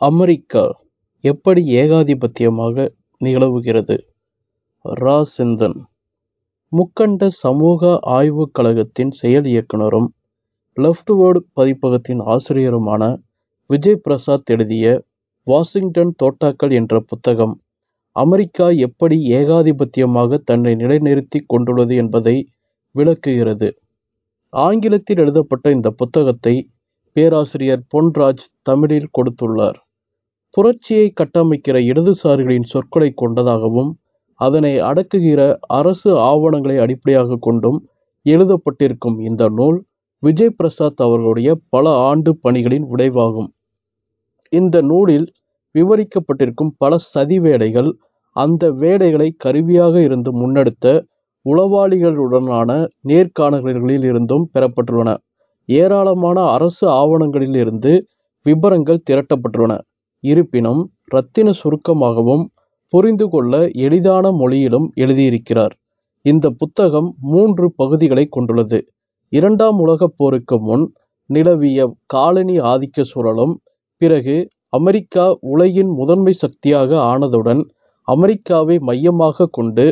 America எப்படி ஏகாதிபத்தியமாக நிலவுகிறது? ரா. சிந்தன் முக்கண்ட சமூக ஆய்வுக் கழகத்தின் செயல் இயக்குனரும் லெஃப்ட்வேர்டு பதிப்பகத்தின் ஆசிரியருமான விஜய் பிரசாத் எழுதிய வாஷிங்டன் தோட்டாக்கள் என்ற புத்தகம் அமெரிக்கா எப்படி ஏகாதிபத்தியமாக தன்னை நிலைநிறுத்திக் கொண்டுள்ளது என்பதை விளக்குகிறது. ஆங்கிலத்தில் எழுதப்பட்ட இந்த புத்தகத்தை பேராசிரியர் பொன்ராஜ் தமிழில் கொடுத்துள்ளார். புரட்சியை கட்டமைக்கிற இடதுசாரிகளின் சொற்களை கொண்டதாகவும் அதனை அடக்குகிற அரசு ஆவணங்களை அடிப்படையாக கொண்டும் எழுதப்பட்டிருக்கும் இந்த நூல் விஜய் பிரசாத் அவர்களுடைய பல ஆண்டு பணிகளின் விளைவாகும். இந்த நூலில் விவரிக்கப்பட்டிருக்கும் பல சதி வேலைகள் அந்த வேலைகளை கருவியாக இருந்து முன்னெடுத்த உளவாளிகளுடனான நேர்காணல்களில் இருந்தும் பெறப்பட்டுள்ளன. ஏராளமான அரசு ஆவணங்களில் இருந்து விபரங்கள் திரட்டப்பட்டுள்ளன. இருப்பினும் ரத்தின சுருக்கமாகவும் புரிந்து கொள்ள எளிதான மொழியிலும் எழுதியிருக்கிறார். இந்த புத்தகம் மூன்று பகுதிகளை கொண்டுள்ளது. இரண்டாம் உலகப் போருக்கு முன் நிலவிய காலனி ஆதிக்க சூழலும் பிறகு அமெரிக்கா உலகின் முதன்மை சக்தியாக ஆனதுடன் அமெரிக்காவை மையமாக கொண்டு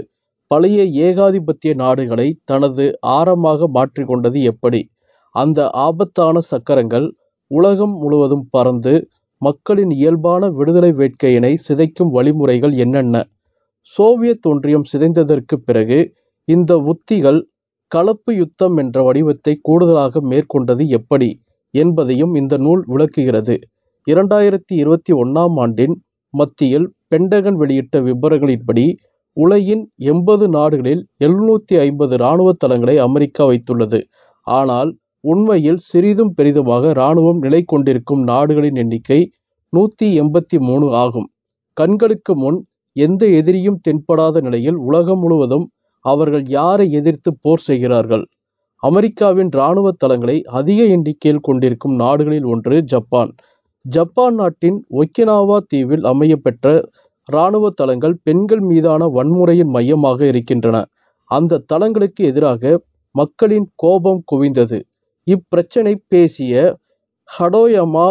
பழைய ஏகாதிபத்திய நாடுகளை தனது ஆரமாக மாற்றிக்கொண்டது எப்படி? அந்த ஆபத்தான சக்கரங்கள் உலகம் முழுவதும் பறந்து மக்களின் இயல்பான விடுதலை வேட்கையினை சிதைக்கும் வழிமுறைகள் என்னென்ன? சோவியத் ஒன்றியம் சிதைந்ததற்கு பிறகு இந்த உத்திகள் கலப்பு யுத்தம் என்ற வடிவத்தை கூடுதலாக மேற்கொண்டது எப்படி என்பதையும் இந்த நூல் விளக்குகிறது. இரண்டாயிரத்தி இருபத்தி ஒன்னாம் ஆண்டின் மத்தியில் பென்டகன் வெளியிட்ட விபரங்களின்படி உலகின் எண்பது நாடுகளில் எழுநூத்தி ஐம்பது இராணுவ தளங்களை அமெரிக்கா வைத்துள்ளது. ஆனால் உண்மையில் சிறிதும் பெரிதுமாக இராணுவம் நிலை கொண்டிருக்கும் நாடுகளின் எண்ணிக்கை நூத்தி எண்பத்தி மூணு ஆகும். கண்களுக்கு முன் எந்த எதிரியும் தென்படாத நிலையில் உலகம் முழுவதும் அவர்கள் யாரை எதிர்த்து போர் செய்கிறார்கள்? அமெரிக்காவின் இராணுவ தளங்களை அதிக எண்ணிக்கையில் கொண்டிருக்கும் நாடுகளில் ஒன்று ஜப்பான். ஜப்பான் நாட்டின் ஒக்கினாவா தீவில் அமையப்பெற்ற இராணுவ தளங்கள் பெண்கள் மீதான வன்முறையின் மையமாக இருக்கின்றன. அந்த தளங்களுக்கு எதிராக மக்களின் கோபம் குவிந்தது. இப்பிரச்சனை பேசிய ஹடோயமா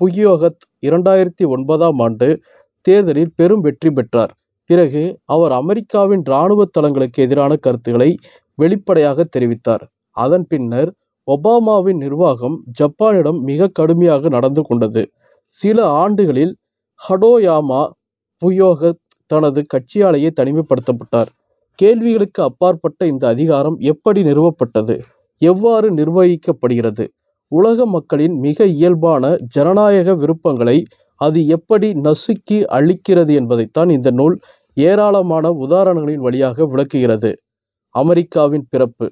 புகியோகத் இரண்டாயிரத்தி ஒன்பதாம் ஆண்டு தேர்தலில் பெரும் வெற்றி பெற்றார். பிறகு அவர் அமெரிக்காவின் இராணுவ தளங்களுக்கு எதிரான கருத்துக்களை வெளிப்படையாக தெரிவித்தார். அதன் பின்னர் ஒபாமாவின் நிர்வாகம் ஜப்பானிடம் மிக கடுமையாக நடந்து கொண்டது. சில ஆண்டுகளில் ஹடோயாமா புயோக தனது கட்சியாலேயே தனிமைப்படுத்தப்பட்டார். கேள்விகளுக்கு அப்பாற்பட்ட இந்த அதிகாரம் எப்படி நிறுவப்பட்டது? எவ்வாறு நிர்வகிக்கப்படுகிறது? உலக மக்களின் மிக இயல்பான ஜனநாயக விருப்பங்களை அது எப்படி நசுக்கி அழிக்கிறது என்பதைத்தான் இந்த நூல் ஏராளமான உதாரணங்களின் வழியாக விளக்குகிறது. அமெரிக்காவின் பிறப்பு.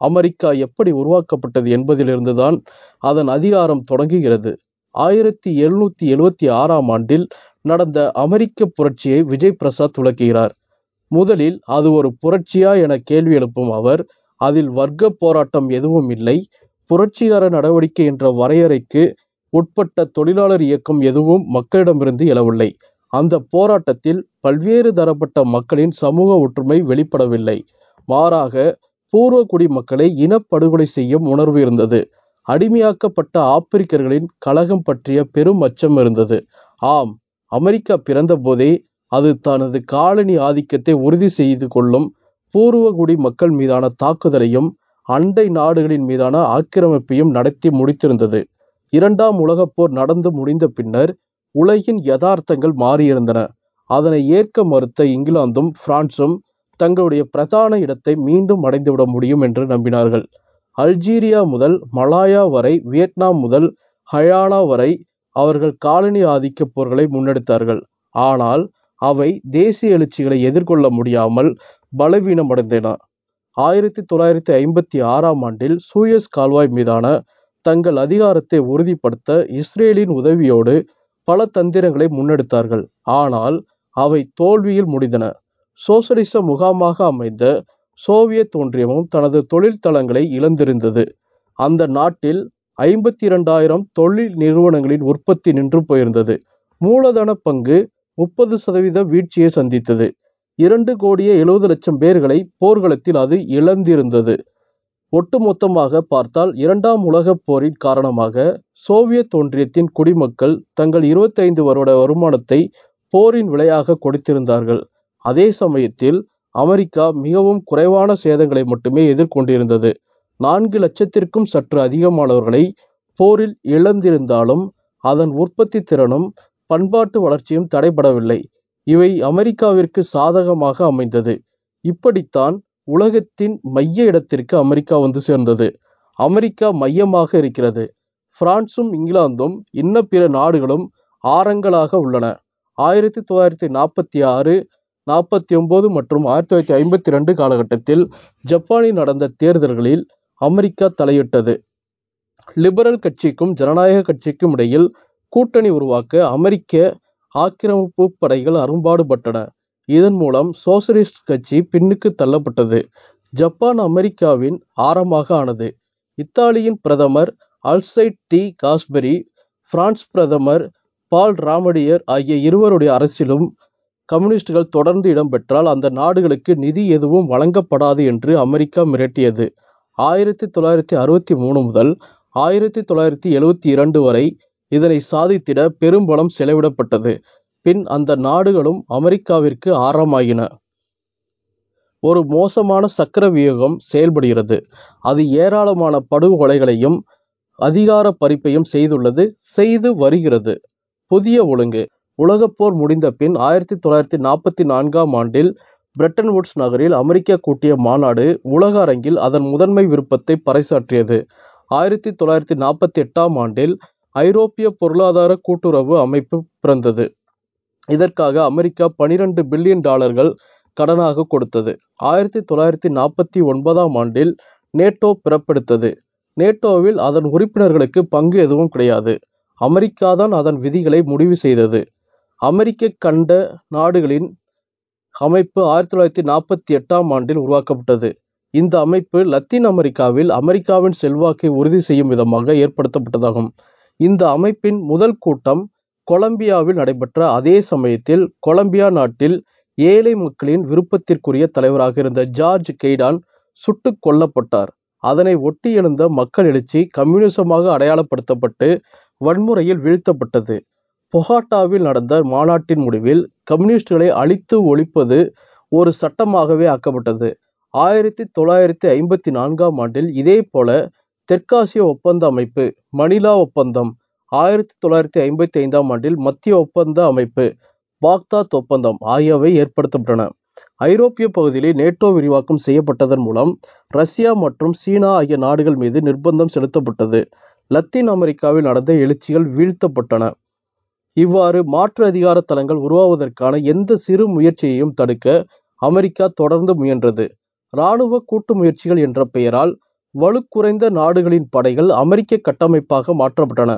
அமெரிக்கா எப்படி உருவாக்கப்பட்டது என்பதிலிருந்துதான் அதன் அதிகாரம் தொடங்குகிறது. ஆயிரத்தி எழுநூத்தி எழுவத்தி ஆறாம் ஆண்டில் நடந்த அமெரிக்க புரட்சியை விஜய் பிரசாத் விளக்குகிறார். முதலில் அது ஒரு புரட்சியா என கேள்வி எழுப்பும் அவர் அதில் வர்க்க போராட்டம் எதுவும் இல்லை. புரட்சிகர நடவடிக்கை என்ற வரையறைக்கு உட்பட்ட தொழிலாளர் இயக்கம் எதுவும் மக்களிடமிருந்து எழவில்லை. அந்த போராட்டத்தில் பல்வேறு தரப்பட்ட மக்களின் சமூக ஒற்றுமை வெளிப்படவில்லை. மாறாக பூர்வ குடிமக்களை இனப்படுகொலை செய்யும் உணர்வு இருந்தது. அடிமையாக்கப்பட்ட ஆப்பிரிக்கர்களின் கலகம் பற்றிய பெரும் அச்சம் இருந்தது. ஆம் அமெரிக்கா பிறந்தபோதே அது தனது காலனி ஆதிக்கத்தை உறுதி செய்து கொள்ளும் பூர்வகுடி மக்கள் மீதான தாக்குதலையும் அண்டை நாடுகளின் மீதான ஆக்கிரமிப்பையும் நடத்தி முடித்திருந்தது. இரண்டாம் உலகப் போர் நடந்து முடிந்த பின்னர் உலகின் யதார்த்தங்கள் மாறியிருந்தன. அதனை ஏற்க மறுத்த இங்கிலாந்தும் பிரான்சும் தங்களுடைய பிரதான இடத்தை மீண்டும் அடைந்துவிட முடியும் என்று நம்பினார்கள். அல்ஜீரியா முதல் மலாயா வரை வியட்நாம் முதல் ஹயானா வரை அவர்கள் காலனி ஆதிக்க போர்களை முன்னெடுத்தார்கள். ஆனால் அவை தேசிய எழுச்சிகளை எதிர்கொள்ள முடியாமல் பலவீனமடைந்தன. ஆயிரத்தி தொள்ளாயிரத்தி ஐம்பத்தி ஆறாம் ஆண்டில் சூயஸ் கால்வாய் மீதான தங்கள் அதிகாரத்தை உறுதிப்படுத்த இஸ்ரேலின் உதவியோடு பல தந்திரங்களை முன்னெடுத்தார்கள். ஆனால் அவை தோல்வியில் முடிந்தன. சோசலிச முகாமாக அமைந்த சோவியத் ஒன்றியமும் தனது தொழில் தளங்களை இழந்திருந்தது. அந்த நாட்டில் ஐம்பத்தி இரண்டாயிரம் தொழில் நிறுவனங்களின் உற்பத்தி நின்று போயிருந்தது. மூலதன பங்கு முப்பது சதவீத வீழ்ச்சியை சந்தித்தது. இரண்டு கோடியே எழுபது லட்சம் பேர்களை போர்க்களத்தில் அது இழந்திருந்தது. ஒட்டுமொத்தமாக பார்த்தால் இரண்டாம் உலகப் போரின் காரணமாக சோவியத் ஒன்றியத்தின் குடிமக்கள் தங்கள் இருபத்தைந்து வருட வருமானத்தை போரின் விலையாக கொடுத்திருந்தார்கள். அதே சமயத்தில் அமெரிக்கா மிகவும் குறைவான சேதங்களை மட்டுமே எதிர்கொண்டிருந்தது. நான்கு லட்சத்திற்கும் சற்று அதிகமானவர்களை போரில் இழந்திருந்தாலும் அதன் உற்பத்தி திறனும் பண்பாட்டு வளர்ச்சியும் தடைபடவில்லை. இவை அமெரிக்காவிற்கு சாதகமாக அமைந்தது. இப்படித்தான் உலகத்தின் மைய இடத்திற்கு அமெரிக்கா வந்து சேர்ந்தது. அமெரிக்கா மையமாக இருக்கிறது. பிரான்சும் இங்கிலாந்தும் இன்ன பிற நாடுகளும் ஆரங்களாக உள்ளன. ஆயிரத்தி தொள்ளாயிரத்தி நாற்பத்தி ஆறு நாற்பத்தி ஒன்பது மற்றும் ஆயிரத்தி தொள்ளாயிரத்தி ஐம்பத்தி ரெண்டு காலகட்டத்தில் ஜப்பானில் நடந்த தேர்தல்களில் அமெரிக்கா தலையிட்டது. லிபரல் கட்சிக்கும் ஜனநாயக கட்சிக்கும் இடையில் கூட்டணி உருவாக்க அமெரிக்க ஆக்கிரமிப்பு படைகள் அரும்பாடுபட்டன. இதன் மூலம் சோசலிஸ்ட் கட்சி பின்னுக்கு தள்ளப்பட்டது. ஜப்பான் அமெரிக்காவின் ஆரமாக ஆனது. இத்தாலியின் பிரதமர் அல்சைட் டி காஸ்பெரி பிரான்ஸ் பிரதமர் பால் ராமடியர் ஆகிய இருவருடைய அரசிலும் கம்யூனிஸ்டுகள் தொடர்ந்து இடம்பெற்றால் அந்த நாடுகளுக்கு நிதி எதுவும் வழங்கப்படாது என்று அமெரிக்கா மிரட்டியது. ஆயிரத்தி தொள்ளாயிரத்தி அறுபத்தி மூணு முதல் ஆயிரத்தி தொள்ளாயிரத்தி எழுவத்தி இரண்டு வரை இதனை சாதித்திட பெரும்பலம் செலவிடப்பட்டது. பின் அந்த நாடுகளும் அமெரிக்காவிற்கு ஆரமாயின. ஒரு மோசமான சக்கர வியூகம் செயல்படுகிறது. அது ஏராளமான படுகொலைகளையும் அதிகார பறிப்பையும் செய்துள்ளது செய்து வருகிறது. புதிய ஒழுங்கு. உலகப்போர் முடிந்த பின் ஆயிரத்தி தொள்ளாயிரத்தி நாற்பத்தி நான்காம் ஆண்டில் பிரெட்டன் வுட்ஸ் நகரில் அமெரிக்கா கூட்டிய மாநாடு உலக அரங்கில் அதன் முதன்மை விருப்பத்தை பறைசாற்றியது. ஆயிரத்தி தொள்ளாயிரத்தி நாற்பத்தி எட்டாம் ஆண்டில் ஐரோப்பிய பொருளாதார கூட்டுறவு அமைப்பு பிறந்தது. இதற்காக அமெரிக்கா பனிரெண்டு பில்லியன் டாலர்கள் கடனாக கொடுத்தது. ஆயிரத்தி தொள்ளாயிரத்தி நாற்பத்தி ஒன்பதாம் ஆண்டில் நேட்டோ பிறப்பெடுத்தது. நேட்டோவில் அதன் உறுப்பினர்களுக்கு பங்கு எதுவும் கிடையாது. அமெரிக்கா தான் அதன் விதிகளை முடிவு செய்தது. அமெரிக்க கண்ட நாடுகளின் அமைப்பு ஆயிரத்தி தொள்ளாயிரத்தி நாற்பத்தி எட்டாம் ஆண்டில் உருவாக்கப்பட்டது. இந்த அமைப்பு லத்தீன் அமெரிக்காவில் அமெரிக்காவின் செல்வாக்கை உறுதி செய்யும் விதமாக ஏற்படுத்தப்பட்டதாகும். இந்த அமைப்பின் முதல் கூட்டம் கொலம்பியாவில் நடைபெற்ற அதே சமயத்தில் கொலம்பியா நாட்டில் ஏழை மக்களின் விருப்பத்திற்குரிய தலைவராக இருந்த ஜார்ஜ் கெய்டான் சுட்டுக் கொல்லப்பட்டார். அதனை ஒட்டி எழுந்த மக்கள் எழுச்சி கம்யூனிசமாக அடையாளப்படுத்தப்பட்டு வன்முறையில் வீழ்த்தப்பட்டது. பொகாட்டாவில் நடந்த மாநாட்டின் முடிவில் கம்யூனிஸ்டுகளை அழித்து ஒழிப்பது ஒரு சட்டமாகவே ஆக்கப்பட்டது. ஆயிரத்தி தொள்ளாயிரத்தி ஐம்பத்தி நான்காம் ஆண்டில் இதே போல தெற்காசிய ஒப்பந்த அமைப்பு மணிலா ஒப்பந்தம் ஆயிரத்தி தொள்ளாயிரத்தி ஐம்பத்தி ஐந்தாம் ஆண்டில் மத்திய ஒப்பந்த அமைப்பு பாக்தாத் ஒப்பந்தம் ஆகியவை ஏற்படுத்தப்பட்டன. ஐரோப்பிய பகுதியில் நேட்டோ விரிவாக்கம் செய்யப்பட்டதன் மூலம் ரஷ்யா மற்றும் சீனா ஆகிய நாடுகள் மீது நிர்பந்தம் செலுத்தப்பட்டது. லத்தீன் அமெரிக்காவில் நடந்த எழுச்சிகள் வீழ்த்தப்பட்டன. இவ்வாறு மாற்று அதிகார தளங்கள் உருவாவதற்கான எந்த சிறு முயற்சியையும் தடுக்க அமெரிக்கா தொடர்ந்து முயன்றது. இராணுவ கூட்டு முயற்சிகள் என்ற பெயரால் வலுக்குறைந்த நாடுகளின் படைகள் அமெரிக்க கட்டமைப்பாக மாற்றப்பட்டன.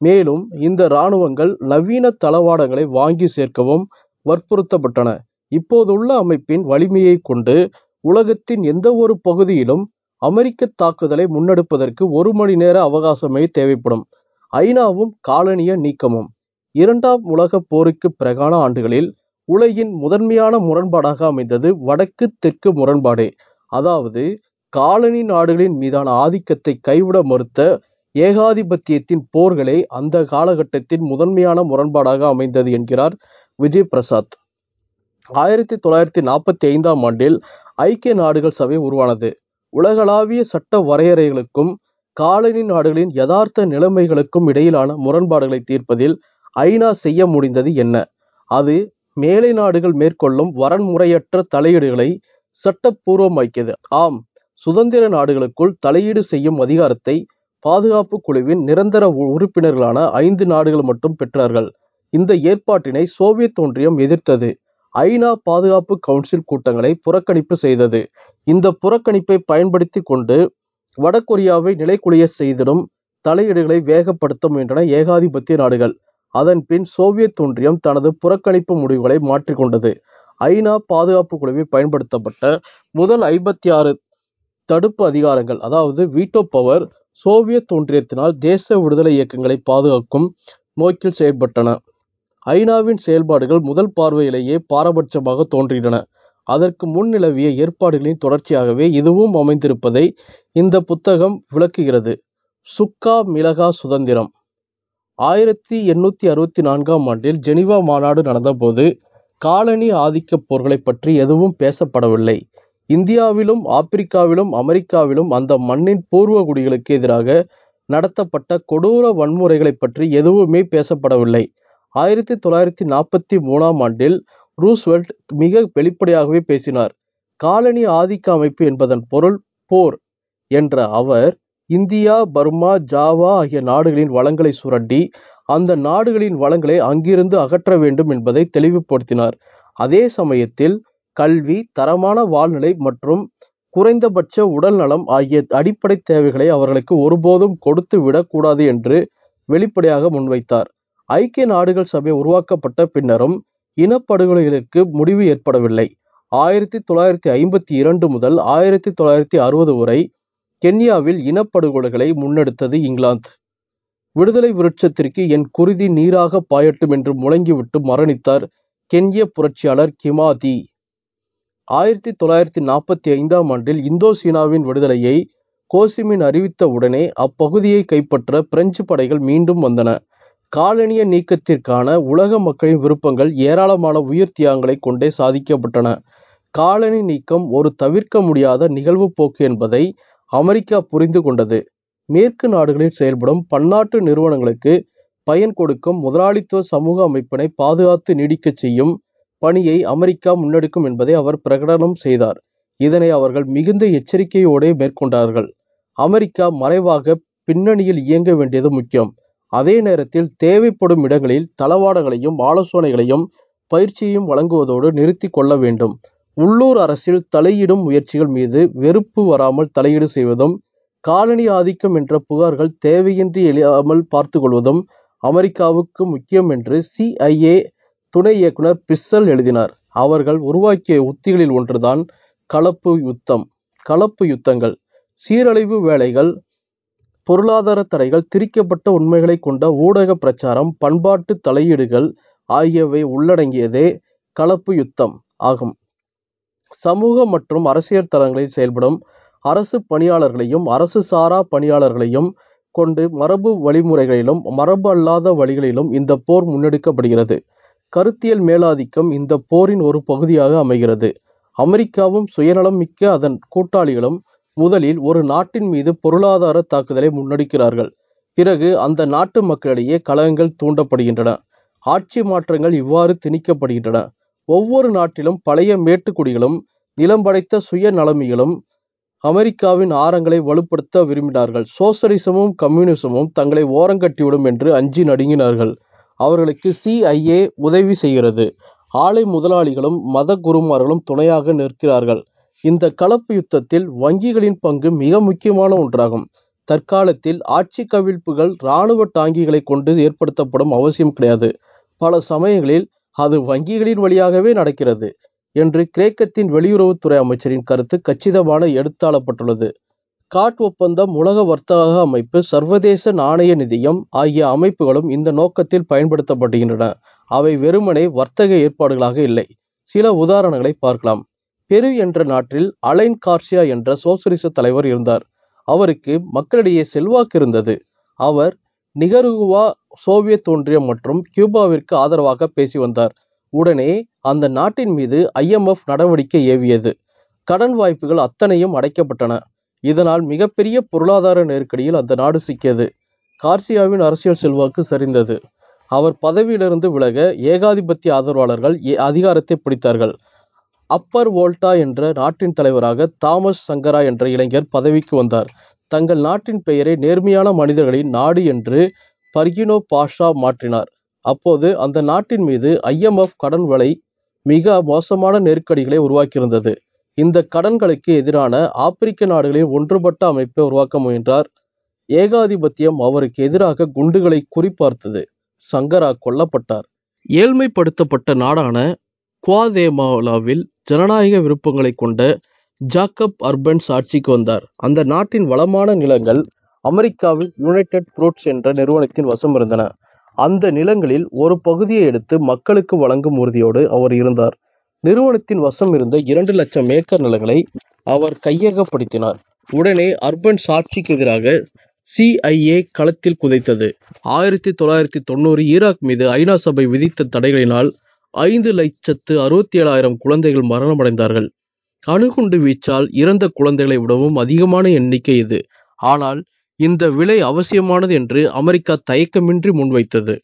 மேலும் இந்த இராணுவங்கள் நவீன தளவாடங்களை வாங்கி சேர்க்கவும் வற்புறுத்தப்பட்டன. இப்போதுள்ள அமைப்பின் வலிமையை கொண்டு உலகத்தின் எந்த ஒரு பகுதியிலும் அமெரிக்க தாக்குதலை முன்னெடுப்பதற்கு ஒரு மணி நேர அவகாசமே தேவைப்படும். ஐநாவும் காலனிய நீக்கமும் இரண்டாம் உலகப் போருக்கு பிறகான ஆண்டுகளில் உலகின் முதன்மையான முரண்பாடாக அமைந்தது வடக்கு தெற்கு முரண்பாடே. அதாவது காலனி நாடுகளின் மீதான ஆதிக்கத்தை கைவிட மறுத்த ஏகாதிபத்தியத்தின் போர்களே அந்த காலகட்டத்தின் முதன்மையான முரண்பாடாக அமைந்தது என்கிறார் விஜய் பிரசாத். ஆயிரத்தி தொள்ளாயிரத்தி நாற்பத்தி ஐந்தாம் ஆண்டில் ஐக்கிய நாடுகள் சபை உருவானது. உலகளாவிய சட்ட வரையறைகளுக்கும் காலனி நாடுகளின் யதார்த்த நிலைமைகளுக்கும் இடையிலான முரண்பாடுகளை தீர்ப்பதில் ஐநா செய்ய முடிந்தது என்ன? அது மேலை நாடுகள் மேற்கொள்ளும் வரன்முறையற்ற தலையீடுகளை சட்டப்பூர்வமாக்கியது. ஆம் சுதந்திர நாடுகளுக்குள் தலையீடு செய்யும் அதிகாரத்தை பாதுகாப்பு குழுவின் நிரந்தர உறுப்பினர்களான ஐந்து நாடுகள் மட்டும் பெற்றார்கள். இந்த ஏற்பாட்டினை சோவியத் ஒன்றியம் எதிர்த்தது. ஐநா பாதுகாப்பு கவுன்சில் கூட்டங்களை புறக்கணிப்பு செய்தது. இந்த புறக்கணிப்பை பயன்படுத்தி கொண்டு வடகொரியாவை நிலைக்குலைய செய்திடும் தலையீடுகளை வேகப்படுத்த முயன்றன ஏகாதிபத்திய நாடுகள். அதன் பின் சோவியத் ஒன்றியம் தனது புறக்கணிப்பு முடிவுகளை மாற்றிக்கொண்டது. ஐநா பாதுகாப்பு குழுவில் பயன்படுத்தப்பட்ட முதல் ஐம்பத்தி ஆறு தடுப்பு அதிகாரங்கள் அதாவது வீட்டோ பவர் சோவியத் ஒன்றியத்தினால் தேச விடுதலை இயக்கங்களை பாதுகாக்கும் நோக்கில் செயல்பட்டன. ஐநாவின் செயல்பாடுகள் முதல் பார்வையிலேயே பாரபட்சமாக தோன்றின. அதற்கு முன் நிலவிய ஏற்பாடுகளின் தொடர்ச்சியாகவே இதுவும் அமைந்திருப்பதை இந்த புத்தகம் விளக்குகிறது. சுக்கா மிளகா சுதந்திரம். ஆயிரத்தி எண்ணூற்றி அறுபத்தி நான்காம் ஆண்டில் ஜெனீவா மாநாடு நடந்தபோது காலனி ஆதிக்க போர்களை பற்றி எதுவும் பேசப்படவில்லை. இந்தியாவிலும் ஆப்பிரிக்காவிலும் அமெரிக்காவிலும் அந்த மண்ணின் பூர்வ குடிகளுக்கு எதிராக நடத்தப்பட்ட கொடூர வன்முறைகளை பற்றி எதுவுமே பேசப்படவில்லை. ஆயிரத்தி தொள்ளாயிரத்தி நாற்பத்தி மூணாம் ஆண்டில் ரூஸ்வெல்ட் மிக வெளிப்படையாகவே பேசினார். காலனி ஆதிக்க அமைப்பு என்பதன் பொருள் போர் என்ற அவர் இந்தியா பர்மா ஜாவா ஆகிய நாடுகளின் வளங்களை சுரண்டி அந்த நாடுகளின் வளங்களை அங்கிருந்து அகற்ற வேண்டும் என்பதை தெளிவுபடுத்தினார். அதே சமயத்தில் கல்வி தரமான வாழ்நிலை மற்றும் குறைந்தபட்ச உடல் நலம் ஆகிய அடிப்படை தேவைகளை அவர்களுக்கு ஒருபோதும் கொடுத்து விடக்கூடாது என்று வெளிப்படையாக முன்வைத்தார். ஐக்கிய நாடுகள் சபை உருவாக்கப்பட்ட பின்னரும் இனப்படுகொலைகளுக்கு முடிவு ஏற்படவில்லை. ஆயிரத்தி தொள்ளாயிரத்தி ஐம்பத்தி இரண்டு முதல் ஆயிரத்தி தொள்ளாயிரத்தி அறுபது வரை கென்யாவில் இனப்படுகொலைகளை முன்னெடுத்தது இங்கிலாந்து. விடுதலை விருட்சத்திற்கு என் குருதி நீராக பாயட்டும் என்று முழங்கிவிட்டு மரணித்தார் கென்ய புரட்சியாளர் கிமாதி. ஆயிரத்தி தொள்ளாயிரத்தி நாற்பத்தி ஐந்தாம் ஆண்டில் இந்தோ சீனாவின் விடுதலையை கோசிமின் அறிவித்த உடனே அப்பகுதியை கைப்பற்ற பிரெஞ்சு படைகள் மீண்டும் வந்தன. காலனிய நீக்கத்திற்கான உலக மக்களின் விருப்பங்கள் ஏராளமான உயிர் தியாகங்களை கொண்டே சாதிக்கப்பட்டன. காலனி நீக்கம் ஒரு தவிர்க்க முடியாத நிகழ்வு போக்கு என்பதை அமெரிக்கா புரிந்து கொண்டது. மேற்கு நாடுகளில் செயல்படும் பன்னாட்டு நிறுவனங்களுக்கு பயன் கொடுக்கும் முதலாளித்துவ சமூக அமைப்பினை பாதுகாத்து நீடிக்கச் செய்யும் பணியை அமெரிக்கா முன்னெடுக்கும் என்பதை அவர் பிரகடனம் செய்தார். இதனை அவர்கள் மிகுந்த எச்சரிக்கையோடு மேற்கொண்டார்கள். அமெரிக்கா மறைவாக பின்னணியில் இயங்க வேண்டியது முக்கியம். அதே நேரத்தில் தேவைப்படும் இடங்களில் தளவாடங்களையும் ஆலோசனைகளையும் பயிற்சியையும் வழங்குவதோடு நிறுத்தி கொள்ள வேண்டும். உள்ளூர் அரசில் தலையிடும் முயற்சிகள் மீது வெறுப்பு வராமல் தலையீடு செய்வதும் காலனி ஆதிக்கம் என்ற புகார்கள் தேவையின்றி எழாமல் பார்த்து கொள்வதும் அமெரிக்காவுக்கு முக்கியம் என்று சிஐஏ துணை இயக்குனர் பிஸ்ஸல் எழுதினார். அவர்கள் உருவாக்கிய உத்திகளில் ஒன்றுதான் கலப்பு யுத்தம். கலப்பு யுத்தங்கள். சீரழிவு வேலைகள் பொருளாதார தடைகள் திரிக்கப்பட்ட உண்மைகளை கொண்ட ஊடக பிரச்சாரம் பண்பாட்டு தலையீடுகள் ஆகியவை உள்ளடங்கியதே கலப்பு யுத்தம் ஆகும். சமூக மற்றும் அரசியல் தளங்களில் செயல்படும் அரசு பணியாளர்களையும் அரசு சாரா பணியாளர்களையும் கொண்டு மரபு வழிமுறைகளிலும் மரபு அல்லாத வழிகளிலும் இந்த போர் முன்னெடுக்கப்படுகிறது. கருத்தியல் மேலாதிக்கம் இந்த போரின் ஒரு பகுதியாக அமைகிறது. அமெரிக்காவும் சுயநலம் மிக்க அதன் கூட்டாளிகளும் முதலில் ஒரு நாட்டின் மீது பொருளாதார தாக்குதலை முன்னெடுக்கிறார்கள். பிறகு அந்த நாட்டு மக்களிடையே கலகங்கள் தூண்டப்படுகின்றன. ஆட்சி மாற்றங்கள் இவ்வாறு திணிக்கப்படுகின்றன. ஒவ்வொரு நாட்டிலும் பழைய மேட்டுக்குடிகளும் நிலம் படைத்த சுயநலமிகளும் அமெரிக்காவின் ஆரங்களை வலுப்படுத்த விரும்பினார்கள். சோசலிசமும் கம்யூனிசமும் தங்களை ஓரங்கட்டிவிடும் என்று அஞ்சி நடுங்கினார்கள். அவர்களுக்கு சிஐஏ உதவி செய்கிறது. ஆலை முதலாளிகளும் மத குருமார்களும் துணையாக நிற்கிறார்கள். இந்த கலப்பு யுத்தத்தில் வங்கிகளின் பங்கு மிக முக்கியமான ஒன்றாகும். தற்காலத்தில் ஆட்சி கவிழ்ப்புகள் இராணுவ டாங்கிகளை கொண்டு ஏற்படுத்தப்படும் அவசியம் கிடையாது. பல சமயங்களில் அது வங்கிகளின் வழியாகவே நடக்கிறது என்று கிரேக்கத்தின் வெளியுறவுத்துறை அமைச்சரின் கருத்து கச்சிதமான எடுத்தாளப்பட்டுள்ளது. காட் ஒப்பந்தம் உலக வர்த்தக அமைப்பு சர்வதேச நாணய நிதியம் ஆகிய அமைப்புகளும் இந்த நோக்கத்தில் பயன்படுத்தப்படுகின்றன. அவை வெறுமனே வர்த்தக ஏற்பாடுகளாக இல்லை. சில உதாரணங்களை பார்க்கலாம். பெரு என்ற நாட்டில் அலைன் கார்சியா என்ற சோசலிச தலைவர் இருந்தார். அவருக்கு மக்களிடையே செல்வாக்கு இருந்தது. அவர் நிகருகுவா சோவியத் ஒன்றியம் மற்றும் கியூபாவிற்கு ஆதரவாக பேசி வந்தார். உடனே அந்த நாட்டின் மீது ஐஎம்எஃப் நடவடிக்கை ஏவியது. கடன் வாய்ப்புகள் அத்தனையும் அடைக்கப்பட்டன. இதனால் மிகப்பெரிய பொருளாதார நெருக்கடியில் அந்த நாடு சிக்கியது. கார்சியாவின் அரசியல் செல்வாக்கு சரிந்தது. அவர் பதவியிலிருந்து விலக ஏகாதிபத்திய ஆதரவாளர்கள் அதிகாரத்தை பிடித்தார்கள். அப்பர் வோல்டா என்ற நாட்டின் தலைவராக தாமஸ் சங்கரா என்ற இளைஞர் பதவிக்கு வந்தார். தங்கள் நாட்டின் பெயரை நேர்மையான மனிதர்களின் நாடு என்று பர்கினோ பாஷா மாற்றினார். அப்போது அந்த நாட்டின் மீது ஐஎம்எஃப் கடன் வலை மிக மோசமான நெருக்கடிகளை உருவாக்கியிருந்தது. இந்த கடன்களுக்கு எதிரான ஆப்பிரிக்க நாடுகளின் ஒன்றுபட்ட அமைப்பை உருவாக்க முயன்றார். ஏகாதிபத்தியம் அவருக்கு எதிராக குண்டுகளை குறிபார்த்தது சங்கரா கொல்லப்பட்டார். ஏழ்மைப்படுத்தப்பட்ட நாடான குவாதேமாலாவில் ஜனநாயக விருப்பங்களை கொண்ட ஜாக்கப் அர்பன்ஸ் ஆட்சிக்கு வந்தார். அந்த நாட்டின் வளமான நிலங்கள் அமெரிக்காவில் யுனைடெட் புரூட்ஸ் என்ற நிறுவனத்தின் வசம் இருந்தன. அந்த நிலங்களில் ஒரு பகுதியை எடுத்து மக்களுக்கு வழங்கும் உறுதியோடு அவர் இருந்தார். நிறுவனத்தின் வசம் இருந்த இரண்டு லட்சம் ஏக்கர் நிலங்களை அவர் கையகப்படுத்தினார். உடனே அர்பன் சாட்சிக்கு எதிராக சிஐஏ களத்தில் குதித்தது. ஆயிரத்தி தொள்ளாயிரத்தி தொண்ணூறு ஈராக் மீது ஐநா சபை விதித்த தடைகளினால் ஐந்து லட்சத்து அறுபத்தி ஏழாயிரம் குழந்தைகள் மரணமடைந்தார்கள். அணுகுண்டு வீச்சால் இறந்த குழந்தைகளை விடவும் அதிகமான எண்ணிக்கை இது. ஆனால் இந்த விலை அவசியமானது என்று அமெரிக்கா தயக்கமின்றி முன்வைத்தது.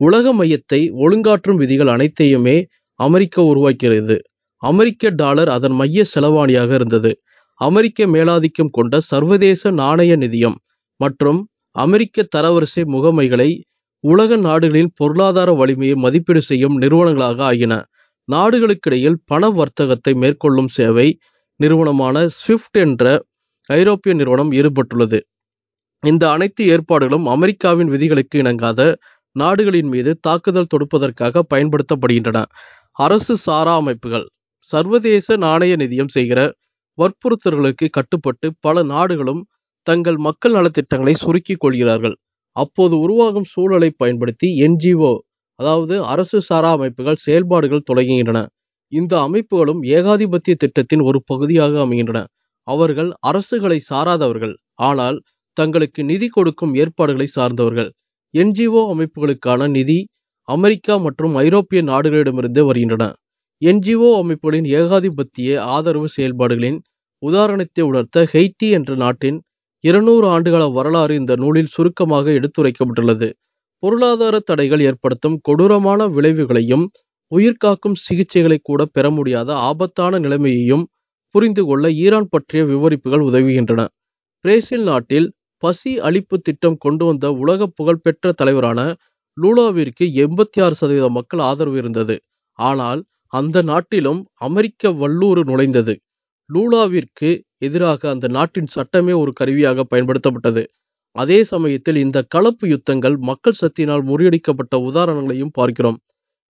உலக மையத்தை ஒழுங்காற்றும் விதிகள் அனைத்தையுமே அமெரிக்கா உருவாக்கிறது அமெரிக்க டாலர் அதன் மைய செலவாணியாக இருந்தது. அமெரிக்க மேலாதிக்கம் கொண்ட சர்வதேச நாணய நிதியம் மற்றும் அமெரிக்க தரவரிசை முகமைகளை உலக நாடுகளின் பொருளாதார வலிமையை மதிப்பீடு செய்யும் நிறுவனங்களாக ஆகின. நாடுகளுக்கிடையில் பண வர்த்தகத்தை மேற்கொள்ளும் சேவை நிறுவனமான ஸ்விஃப்ட் என்ற ஐரோப்பிய நிறுவனம் ஈடுபட்டுள்ளது. இந்த அனைத்து ஏற்பாடுகளும் அமெரிக்காவின் விதிகளுக்கு இணங்காத நாடுகளின் மீது தாக்குதல் தொடுப்பதற்காக பயன்படுத்தப்படுகின்றன. அரசு சாரா அமைப்புகள். சர்வதேச நாணய நிதியம் செய்கிற வற்புறுத்தல்களுக்கு கட்டுப்பட்டு பல நாடுகளும் தங்கள் மக்கள் நலத்திட்டங்களை சுருக்கிக் கொள்கிறார்கள். அப்போது உருவாகும் சூழலை பயன்படுத்தி என்ஜிஓ அதாவது அரசு சாரா அமைப்புகள் செயல்பாடுகள் தொடங்குகின்றன. இந்த அமைப்புகளும் ஏகாதிபத்திய திட்டத்தின் ஒரு பகுதியாக அமைகின்றன. அவர்கள் அரசுகளை சாராதவர்கள். ஆனால் தங்களுக்கு நிதி கொடுக்கும் ஏற்பாடுகளை சார்ந்தவர்கள். என்ஜிஓ அமைப்புகளுக்கான நிதி அமெரிக்கா மற்றும் ஐரோப்பிய நாடுகளிடமிருந்து வருகின்றன. என்ஜிஓ அமைப்புகளின் ஏகாதிபத்திய ஆதரவு செயல்பாடுகளின் உதாரணத்தை உணர்த்த ஹெய்டி என்ற நாட்டின் இருநூறு ஆண்டுகால வரலாறு இந்த நூலில் சுருக்கமாக எடுத்துரைக்கப்பட்டுள்ளது. பொருளாதார தடைகள் ஏற்படுத்தும் கொடூரமான விளைவுகளையும் உயிர்காக்கும் சிகிச்சைகளை கூட பெற முடியாத ஆபத்தான நிலைமையையும் புரிந்து கொள்ள ஈரான் பற்றிய விவரிப்புகள் உதவுகின்றன. பிரேசில் நாட்டில் பசி அழிப்பு திட்டம் கொண்டு வந்த உலக புகழ்பெற்ற தலைவரான லூலாவிற்கு எண்பத்தி ஆறு சதவீத மக்கள் ஆதரவு இருந்தது. ஆனால் அந்த நாட்டிலும் அமெரிக்க வல்லூறு நுழைந்தது. லூலாவிற்கு எதிராக அந்த நாட்டின் சட்டமே ஒரு கருவியாக பயன்படுத்தப்பட்டது. அதே சமயத்தில் இந்த கலப்பு யுத்தங்கள் மக்கள் சக்தியினால் முறியடிக்கப்பட்ட உதாரணங்களையும் பார்க்கிறோம்.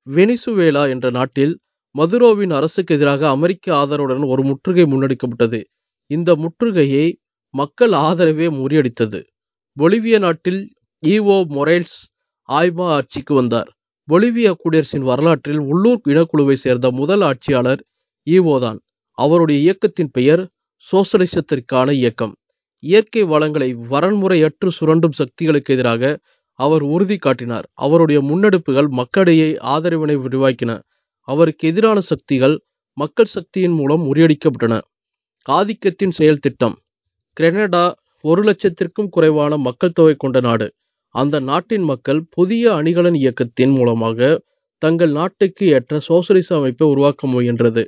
வெனிசுவேலா என்ற நாட்டில் மதுரோவின் அரசுக்கு எதிராக அமெரிக்க ஆதரவுடன் ஒரு முற்றுகை முன்னெடுக்கப்பட்டது. இந்த முற்றுகையை மக்கள் ஆதரவே முறியடித்தது. பொலிவிய நாட்டில் ஈவோ மொரேல்ஸ் ஆய்மா ஆட்சிக்கு வந்தார். பொலிவியா குடியரசின் வரலாற்றில் உள்ளூர் இனக்குழுவை சேர்ந்த முதல் ஆட்சியாளர் ஈவோதான் அவருடைய இயக்கத்தின் பெயர் சோசலிசத்திற்கான இயக்கம். இயற்கை வளங்களை வரன்முறையற்று சுரண்டும் சக்திகளுக்கு எதிராக அவர் உறுதி காட்டினார். அவருடைய முன்னெடுப்புகள் மக்களிடையே ஆதரவினை விரிவாக்கின. அவருக்கு எதிரான சக்திகள் மக்கள் சக்தியின் மூலம் முறியடிக்கப்பட்டன. ஆதிக்கத்தின் செயல் திட்டம் கிரெனடா ஒரு லட்சத்திற்கும் குறைவான மக்கள் தொகை கொண்ட நாடு. அந்த நாட்டின் மக்கள் புதிய அணிகலன் இயக்கத்தின் மூலமாக தங்கள் நாட்டுக்கு ஏற்ற சோசலிச அமைப்பை உருவாக்க முயன்றது.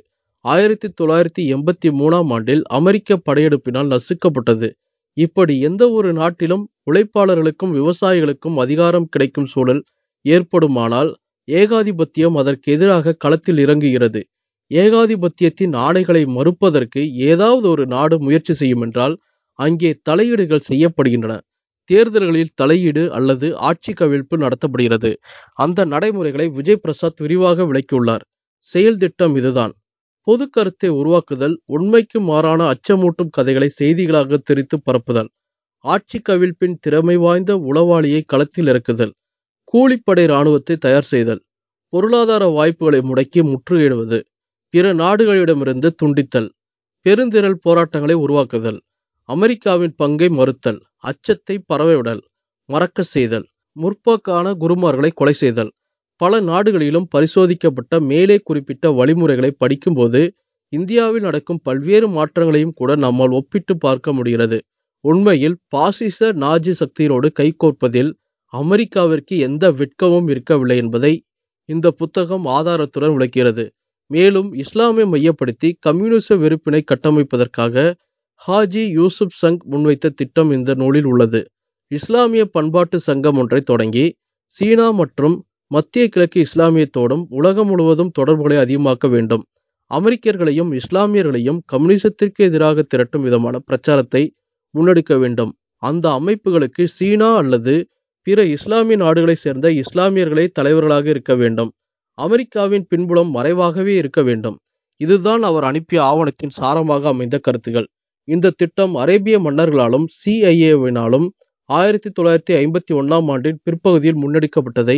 ஆயிரத்தி தொள்ளாயிரத்தி எண்பத்தி மூணாம் ஆண்டில் அமெரிக்க படையெடுப்பினால் நசுக்கப்பட்டது. இப்படி எந்த ஒரு நாட்டிலும் உழைப்பாளர்களுக்கும் விவசாயிகளுக்கும் அதிகாரம் கிடைக்கும் சூழல் ஏற்படுமானால் ஏகாதிபத்தியம் அதற்கு எதிராக களத்தில் இறங்குகிறது. ஏகாதிபத்தியத்தின் ஆணைகளை மறுப்பதற்கு ஏதாவது ஒரு நாடு முயற்சி செய்யும் என்றால் அங்கே தலையீடுகள் செய்யப்படுகின்றன. தேர்தல்களில் தலையீடு அல்லது ஆட்சி கவிழ்ப்பு நடத்தப்படுகிறது. அந்த நடைமுறைகளை விஜய் பிரசாத் விரிவாக விளக்கியுள்ளார். செயல் திட்டம் இதுதான். பொது கருத்தை உருவாக்குதல் உண்மைக்கு மாறான அச்சமூட்டும் கதைகளை செய்திகளாக திரித்து பரப்புதல் ஆட்சி கவிழ்ப்பின் திறமை வாய்ந்த உளவாளியை களத்தில் இறக்குதல் கூலிப்படை இராணுவத்தை தயார் செய்தல் பொருளாதார வாய்ப்புகளை முடக்கி முற்றுகையிடுவது பிற நாடுகளிடமிருந்து துண்டித்தல் பெருந்திரள் போராட்டங்களை உருவாக்குதல் அமெரிக்காவின் பங்கை மறுத்தல் அச்சத்தை பரவவிடல் மறக்க செய்தல் முற்போக்கான குருமார்களை கொலை செய்தல். பல நாடுகளிலும் பரிசோதிக்கப்பட்ட மேலே குறிப்பிட்ட வழிமுறைகளை படிக்கும்போது இந்தியாவில் நடக்கும் பல்வேறு மாற்றங்களையும் கூட நம்மால் ஒப்பிட்டு பார்க்க முடிகிறது. உண்மையில் பாசிச நாஜி சக்தியோடு கைகோர்ப்பதில் அமெரிக்காவிற்கு எந்த வெட்கமும் இருக்கவில்லை என்பதை இந்த புத்தகம் ஆதாரத்துடன் விளக்கிறது மேலும் இஸ்லாமை மையப்படுத்தி கம்யூனிச வெறுப்பினை கட்டமைப்பதற்காக ஹாஜி யூசுப் சங் முன்வைத்த திட்டம் இந்த நூலில் உள்ளது. இஸ்லாமிய பண்பாட்டு சங்கம் ஒன்றை தொடங்கி சீனா மற்றும் மத்திய கிழக்கு இஸ்லாமியத்தோடும் உலகம் முழுவதும் தொடர்புகளை அதிகமாக்க வேண்டும். அமெரிக்கர்களையும் இஸ்லாமியர்களையும் கம்யூனிசத்திற்கு எதிராக திரட்டும் விதமான பிரச்சாரத்தை முன்னெடுக்க வேண்டும். அந்த அமைப்புகளுக்கு சீனா அல்லது பிற இஸ்லாமிய நாடுகளைச் சேர்ந்த இஸ்லாமியர்களே தலைவர்களாக இருக்க வேண்டும். அமெரிக்காவின் பின்புலம் மறைவாகவே இருக்க வேண்டும். இதுதான் அவர் அனுப்பிய ஆவணத்தின் சாரமாக அமைந்த கருத்துகள் இந்த திட்டம் அரேபிய மன்னர்களாலும் சிஐஏவினாலும் ஆயிரத்தி தொள்ளாயிரத்தி ஐம்பத்தி ஒன்னாம் ஆண்டின் பிற்பகுதியில் முன்னெடுக்கப்பட்டதை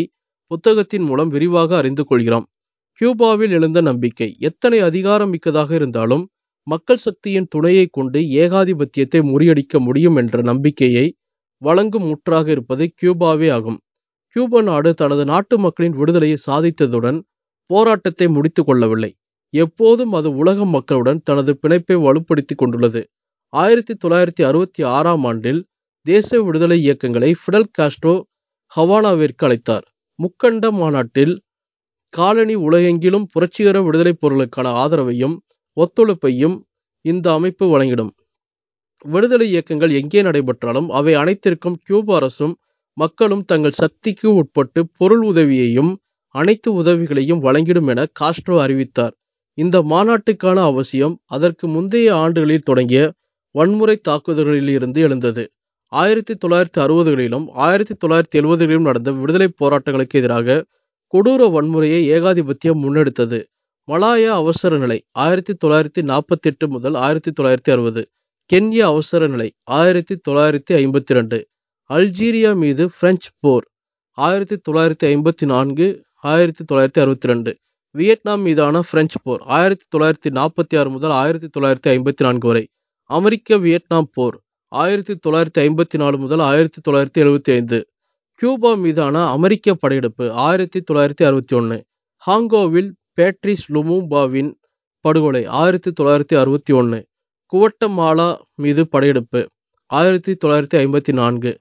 புத்தகத்தின் மூலம் விரிவாக அறிந்து கொள்கிறோம். கியூபாவில் எழுந்த நம்பிக்கை எத்தனை அதிகாரம் மிக்கதாக இருந்தாலும் மக்கள் சக்தியின் துணையை கொண்டு ஏகாதிபத்தியத்தை முறியடிக்க முடியும் என்ற நம்பிக்கையை வழங்கும் முற்றாக இருப்பது கியூபாவே ஆகும். கியூபா நாடு தனது நாட்டு மக்களின் விடுதலையை சாதித்ததுடன் போராட்டத்தை முடித்து கொள்ளவில்லை. எப்போதும் அது உலக மக்களுடன் தனது பிணைப்பை வலுப்படுத்தி கொண்டுள்ளது. ஆயிரத்தி தொள்ளாயிரத்தி அறுபத்தி ஆறாம் ஆண்டில் தேச விடுதலை இயக்கங்களை ஃபிடல் காஸ்ட்ரோ ஹவானாவிற்கு அழைத்தார். முக்கண்ட மாநாட்டில் காலனி உலகெங்கிலும் புரட்சிகர விடுதலைப் பொருளுக்கான ஆதரவையும் ஒத்துழைப்பையும் இந்த அமைப்பு வழங்கிடும். விடுதலை இயக்கங்கள் எங்கே நடைபெற்றாலும் அவை அனைத்திற்கும் கியூபா அரசும் மக்களும் தங்கள் சக்திக்கு உட்பட்டு பொருள் உதவியையும் அனைத்து உதவிகளையும் வழங்கிடும் என காஸ்ட்ரோ அறிவித்தார். இந்த மாநாட்டுக்கான அவசியம் அதற்கு முந்தைய ஆண்டுகளில் தொடங்கிய வன்முறை தாக்குதல்களில் இருந்து எழுந்தது. ஆயிரத்தி தொள்ளாயிரத்தி அறுபதுகளிலும் ஆயிரத்தி தொள்ளாயிரத்தி எழுபதுகளிலும் நடந்த விடுதலை போராட்டங்களுக்கு எதிராக கொடூர வன்முறையை ஏகாதிபத்தியம் முன்னெடுத்தது. மலாயா அவசர நிலை ஆயிரத்தி தொள்ளாயிரத்தி நாற்பத்தி எட்டு முதல் ஆயிரத்தி தொள்ளாயிரத்தி அறுபது. கென்யா அவசர நிலை ஆயிரத்தி தொள்ளாயிரத்தி ஐம்பத்தி ரெண்டு அல்ஜீரியா மீது பிரெஞ்சு போர் ஆயிரத்தி தொள்ளாயிரத்தி ஐம்பத்தி நான்கு ஆயிரத்தி தொள்ளாயிரத்தி அறுபத்தி ரெண்டு வியட்நாம் மீதான பிரெஞ்சு போர் ஆயிரத்தி தொள்ளாயிரத்தி நாற்பத்தி ஆறு முதல் ஆயிரத்தி தொள்ளாயிரத்தி ஐம்பத்தி நான்கு வரை. அமெரிக்க வியட்நாம் போர் ஆயிரத்தி தொள்ளாயிரத்தி ஐம்பத்தி நாலு முதல் ஆயிரத்தி தொள்ளாயிரத்தி எழுபத்தி ஐந்து. கியூபா மீதான அமெரிக்க படையெடுப்பு ஆயிரத்தி தொள்ளாயிரத்தி அறுபத்தி ஒன்று ஹாங்கோவில் பேட்ரிஸ் லுமும்பாவின் படுகொலை ஆயிரத்தி தொள்ளாயிரத்தி அறுபத்தி ஒன்று குவட்டமாலா மீது படையெடுப்பு ஆயிரத்தி தொள்ளாயிரத்தி ஐம்பத்தி நான்கு.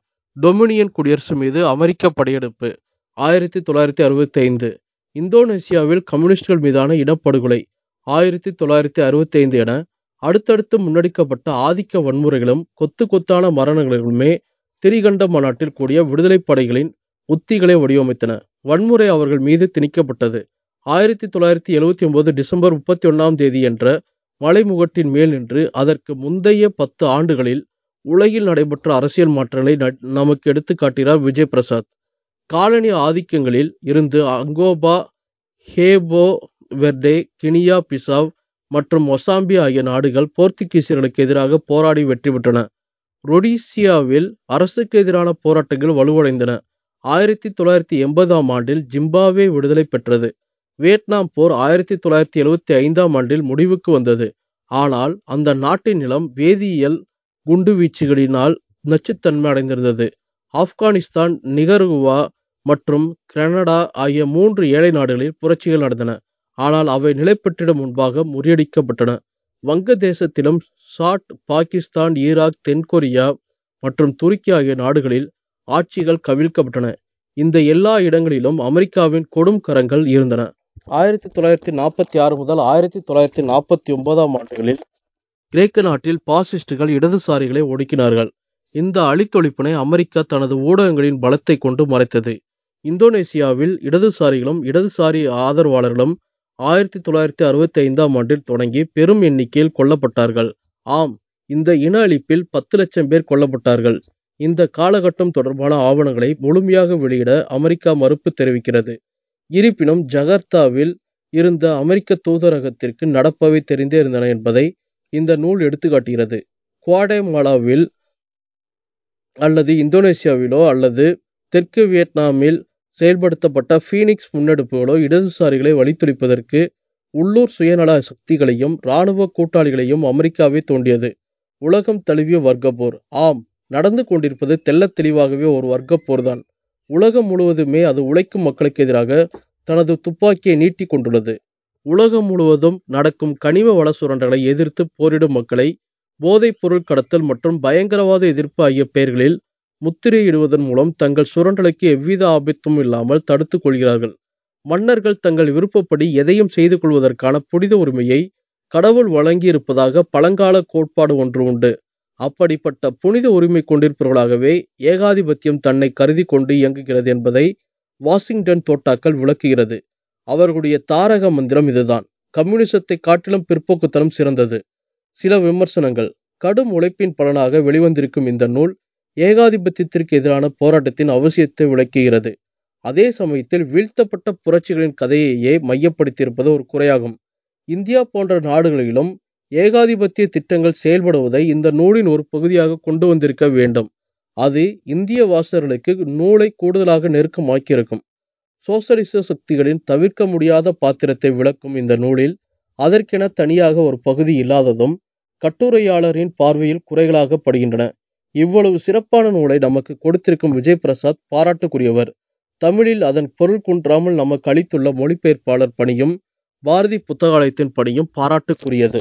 டொமினியன் குடியரசு மீது அமெரிக்க படையெடுப்பு ஆயிரத்தி தொள்ளாயிரத்தி அறுபத்தி ஐந்து. இந்தோனேசியாவில் கம்யூனிஸ்டுகள் மீதான இனப்படுகொலை ஆயிரத்தி தொள்ளாயிரத்தி அறுபத்தி ஐந்து என அடுத்தடுத்து முன்னெடுக்கப்பட்ட ஆதிக்க வன்முறைகளும் கொத்து கொத்தான மரணங்களுமே திரிகண்ட மாநாட்டில் கூடிய விடுதலைப் படைகளின் உத்திகளை வடிவமைத்தன. வன்முறை அவர்கள் மீது திணிக்கப்பட்டது. ஆயிரத்தி தொள்ளாயிரத்தி எழுவத்தி ஒன்பது டிசம்பர் முப்பத்தி ஒன்றாம் தேதி என்ற மலைமுகட்டின் மேல் நின்று அதற்கு முந்தைய பத்து ஆண்டுகளில் உலகில் நடைபெற்ற அரசியல் மாற்றங்களை நமக்கு எடுத்துக்காட்டுகிறார் விஜய் பிரசாத். காலனி ஆதிக்கங்களில் இருந்து அங்கோபா ஹேபோ வெர்டே கினியா பிசாவ் மற்றும் மொசாம்பி ஆகிய நாடுகள் போர்த்துகீசியர்களுக்கு எதிராக போராடி வெற்றி பெற்றன. ரொடீசியாவில் அரசுக்கு எதிரான போராட்டங்கள் வலுவடைந்தன. ஆயிரத்தி தொள்ளாயிரத்தி எண்பதாம் ஆண்டில் ஜிம்பாப்வே விடுதலை பெற்றது. வியட்நாம் போர் ஆயிரத்தி தொள்ளாயிரத்தி எழுபத்தி ஐந்தாம் ஆண்டில் முடிவுக்கு வந்தது. ஆனால் அந்த நாட்டின் நிலம் வேதியியல் குண்டுவீச்சுகளினால் நச்சுத்தன்மை அடைந்திருந்தது. ஆப்கானிஸ்தான் நிகர்குவா மற்றும் கனடா ஆகிய மூன்று ஏழை நாடுகளில் புரட்சிகள் நடந்தன. ஆனால் அவை நிலை முன்பாக முறியடிக்கப்பட்டன. வங்கதேசத்திலும் சாட் பாகிஸ்தான் ஈராக் தென்கொரியா மற்றும் துருக்கி ஆகிய நாடுகளில் ஆட்சிகள் கவிழ்க்கப்பட்டன. இந்த எல்லா இடங்களிலும் அமெரிக்காவின் கொடும் கரங்கள் இருந்தன. ஆயிரத்தி தொள்ளாயிரத்தி நாற்பத்தி ஆறு முதல் ஆயிரத்தி தொள்ளாயிரத்தி நாற்பத்தி ஒன்பதாம் ஆண்டுகளில் கிரேக்க நாட்டில் பாசிஸ்டுகள் இடதுசாரிகளை ஒடுக்கினார்கள். இந்த அழித்தொழிப்பினை அமெரிக்கா தனது ஊடகங்களின் பலத்தை கொண்டு மறைத்தது. இந்தோனேசியாவில் இடதுசாரிகளும் இடதுசாரி ஆதரவாளர்களும் ஆயிரத்தி தொள்ளாயிரத்தி அறுபத்தி ஐந்தாம் ஆண்டில் தொடங்கி பெரும் எண்ணிக்கையில் கொல்லப்பட்டார்கள். ஆம் இந்த இன அழிப்பில் பத்து லட்சம் பேர் கொல்லப்பட்டார்கள். இந்த காலகட்டம் தொடர்பான ஆவணங்களை முழுமையாக வெளியிட அமெரிக்கா மறுப்பு தெரிவிக்கிறது. இருப்பினும் ஜகர்த்தாவில் இருந்த அமெரிக்க தூதரகத்திற்கு நடப்பவை தெரிந்தே இருந்தன என்பதை இந்த நூல் எடுத்துக்காட்டுகிறது. குவாடேமாலாவில் அல்லது இந்தோனேசியாவிலோ அல்லது தெற்கு வியட்நாமில் செயல்படுத்தப்பட்ட ஃபீனிக்ஸ் முன்னெடுப்புகளோ இடதுசாரிகளை வழித்துளிப்பதற்கு உள்ளூர் சுயநல சக்திகளையும் இராணுவ கூட்டாளிகளையும் அமெரிக்காவே தோண்டியது உலகம் தழுவிய வர்க்கப்போர்! ஆம் நடந்து கொண்டிருப்பது தெள்ளத் தெளிவாகவே ஒரு வர்க்கப் போர்தான் உலகம் முழுவதுமே அது உழைக்கும் மக்களுக்கு எதிராக தனது துப்பாக்கியை நீட்டிக் கொண்டுள்ளது. உலகம் முழுவதும் நடக்கும் கனிம வள சுரண்டலை எதிர்த்து போரிடும் மக்களை போதைப் பொருள் கடத்தல் மற்றும் பயங்கரவாத எதிர்ப்பு ஆகிய பெயர்களில் முத்திரையிடுவதன் மூலம் தங்கள் சுரண்டலுக்கு எவ்வித ஆபத்தும் இல்லாமல் தடுத்துக் கொள்கிறார்கள். மன்னர்கள் தங்கள் விருப்பப்படி எதையும் செய்து கொள்வதற்கான புனித உரிமையை கடவுள் வழங்கியிருப்பதாக பழங்கால கோட்பாடு ஒன்று உண்டு. அப்படிப்பட்ட புனித உரிமை கொண்டிருப்பவர்களாகவே ஏகாதிபத்தியம் தன்னை கருதி கொண்டு இயங்குகிறது என்பதை வாஷிங்டன் தோட்டாக்கள் விளக்குகிறது. அவர்களுடைய தாரக மந்திரம் இதுதான். கம்யூனிசத்தை காட்டிலும் பிற்போக்குத்தனம் சிறந்தது. சில விமர்சனங்கள். கடும் உழைப்பின் பலனாக வெளிவந்திருக்கும் இந்த நூல் ஏகாதிபத்தியத்திற்கு எதிரான போராட்டத்தின் அவசியத்தை விளக்குகிறது. அதே சமயத்தில் வீழ்த்தப்பட்ட புரட்சிகளின் கதையையே மையப்படுத்தியிருப்பது ஒரு குறையாகும். இந்தியா போன்ற நாடுகளிலும் ஏகாதிபத்திய திட்டங்கள் செயல்படுவதை இந்த நூலின் ஒரு பகுதியாக கொண்டு வந்திருக்க வேண்டும். அது இந்திய வாசகர்களுக்கு நூலை கூடுதலாக நெருக்கமாக்கியிருக்கும். சோசலிச சக்திகளின் தவிர்க்க முடியாத பாத்திரத்தை விளக்கும் இந்த நூலில் அதற்கென தனியாக ஒரு பகுதி இல்லாததும் கட்டுரையாளரின் பார்வையில் குறைகளாக படுகின்றன இவ்வளவு சிறப்பான நூலை நமக்கு கொடுத்திருக்கும் விஜய் பிரசாத் பாராட்டுக்குரியவர். தமிழில் அதன் பொருள் குன்றாமல் நமக்கு அளித்துள்ள மொழிபெயர்ப்பாளர் பணியும் பாரதி புத்தகாலயத்தின் பணியும் பாராட்டுக்குரியது.